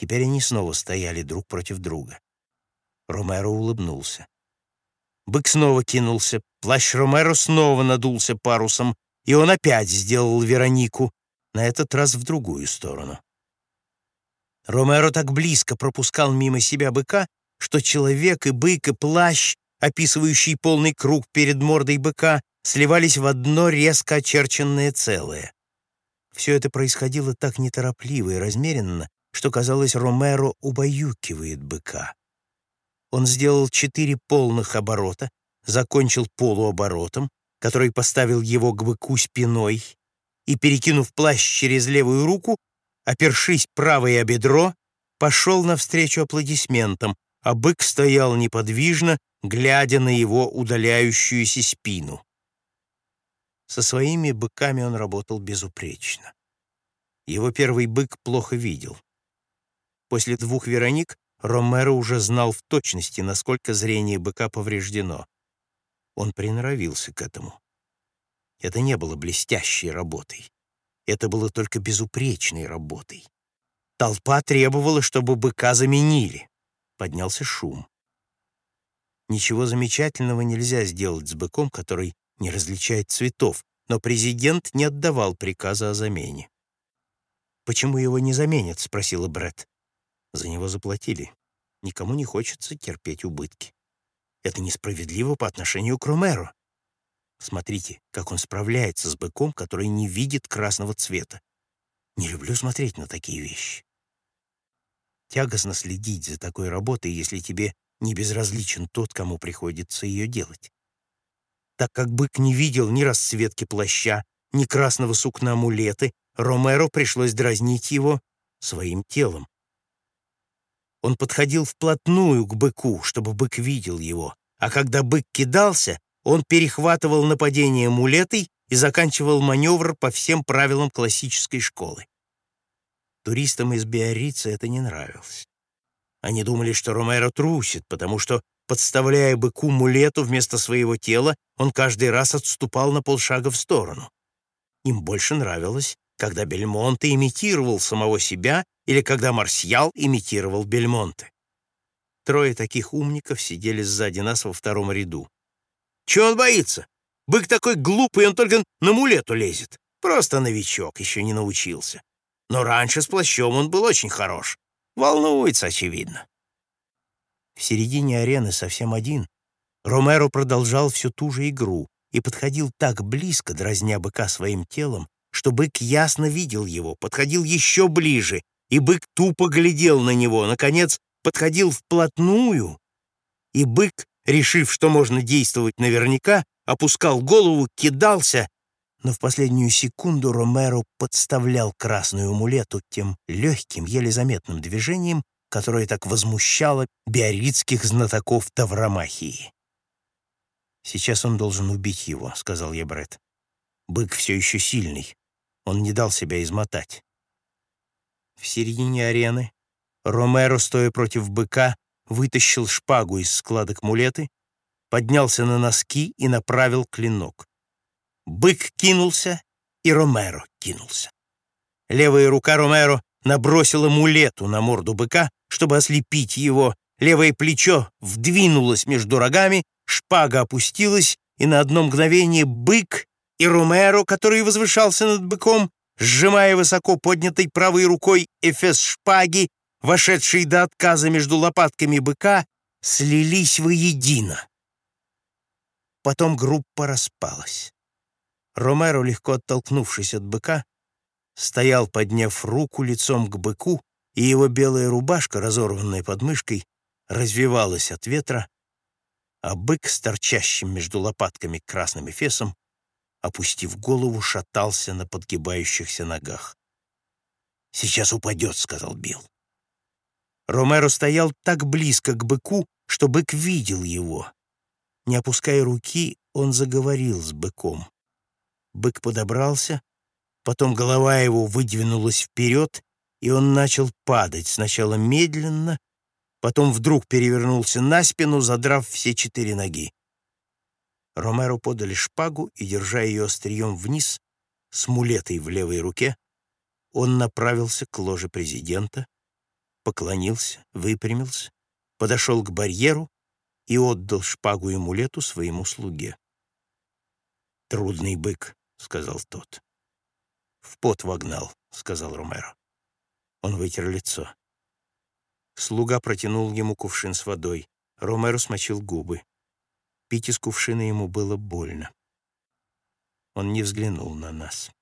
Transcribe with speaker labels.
Speaker 1: Теперь они снова стояли друг против друга. Ромеро улыбнулся. Бык снова кинулся, плащ Ромеро снова надулся парусом, и он опять сделал Веронику, на этот раз в другую сторону. Ромеро так близко пропускал мимо себя быка, что человек и бык и плащ, описывающий полный круг перед мордой быка, сливались в одно резко очерченное целое. Все это происходило так неторопливо и размеренно, что, казалось, Ромеро убаюкивает быка. Он сделал четыре полных оборота, закончил полуоборотом, который поставил его к быку спиной, и, перекинув плащ через левую руку, опершись правое бедро, пошел навстречу аплодисментам, а бык стоял неподвижно, глядя на его удаляющуюся спину. Со своими быками он работал безупречно. Его первый бык плохо видел. После двух Вероник Ромеро уже знал в точности, насколько зрение быка повреждено. Он приноровился к этому. Это не было блестящей работой. Это было только безупречной работой. Толпа требовала, чтобы быка заменили. Поднялся шум. Ничего замечательного нельзя сделать с быком, который не различает цветов, но президент не отдавал приказа о замене. «Почему его не заменят?» — спросила Бред. «За него заплатили. Никому не хочется терпеть убытки. Это несправедливо по отношению к Ромеро. Смотрите, как он справляется с быком, который не видит красного цвета. Не люблю смотреть на такие вещи. Тягостно следить за такой работой, если тебе не безразличен тот, кому приходится ее делать. Так как бык не видел ни расцветки плаща, ни красного сукна амулеты, Ромеро пришлось дразнить его своим телом. Он подходил вплотную к быку, чтобы бык видел его, а когда бык кидался, он перехватывал нападение мулетой и заканчивал маневр по всем правилам классической школы. Туристам из Биорица это не нравилось. Они думали, что Ромеро трусит, потому что, подставляя быку мулету вместо своего тела, он каждый раз отступал на полшага в сторону. Им больше нравилось, когда Бельмонте имитировал самого себя или когда Марсьял имитировал Бельмонте. Трое таких умников сидели сзади нас во втором ряду. Чего он боится? Бык такой глупый, он только на мулету лезет. Просто новичок, еще не научился. Но раньше с плащом он был очень хорош. Волнуется, очевидно. В середине арены совсем один. Ромеро продолжал всю ту же игру и подходил так близко, дразня быка своим телом, что бык ясно видел его, подходил еще ближе, и бык тупо глядел на него, наконец, подходил вплотную, и бык решив, что можно действовать наверняка, опускал голову, кидался, но в последнюю секунду Ромеро подставлял красную амулету тем легким, еле заметным движением, которое так возмущало биоритских знатоков Тавромахии. «Сейчас он должен убить его», — сказал я Бред. «Бык все еще сильный. Он не дал себя измотать». В середине арены Ромеро, стоя против быка, вытащил шпагу из складок мулеты, поднялся на носки и направил клинок. Бык кинулся, и Ромеро кинулся. Левая рука Ромеро набросила мулету на морду быка, чтобы ослепить его. Левое плечо вдвинулось между рогами, шпага опустилась, и на одно мгновение бык и Ромеро, который возвышался над быком, сжимая высоко поднятой правой рукой эфес шпаги, вошедшие до отказа между лопатками быка, слились воедино. Потом группа распалась. Ромеро, легко оттолкнувшись от быка, стоял, подняв руку лицом к быку, и его белая рубашка, разорванная под мышкой, развивалась от ветра, а бык с торчащим между лопатками красным эфесом, опустив голову, шатался на подгибающихся ногах. «Сейчас упадет», — сказал Билл. Ромеро стоял так близко к быку, что бык видел его. Не опуская руки, он заговорил с быком. Бык подобрался, потом голова его выдвинулась вперед, и он начал падать, сначала медленно, потом вдруг перевернулся на спину, задрав все четыре ноги. Ромеро подали шпагу, и, держа ее острием вниз, с мулетой в левой руке, он направился к ложе президента, поклонился, выпрямился, подошел к барьеру и отдал шпагу и мулету своему слуге. «Трудный бык», — сказал тот. «В пот вогнал», — сказал Ромеро. Он вытер лицо. Слуга протянул ему кувшин с водой. Ромеро смочил губы. Пить из кувшина ему было больно. Он не взглянул на нас.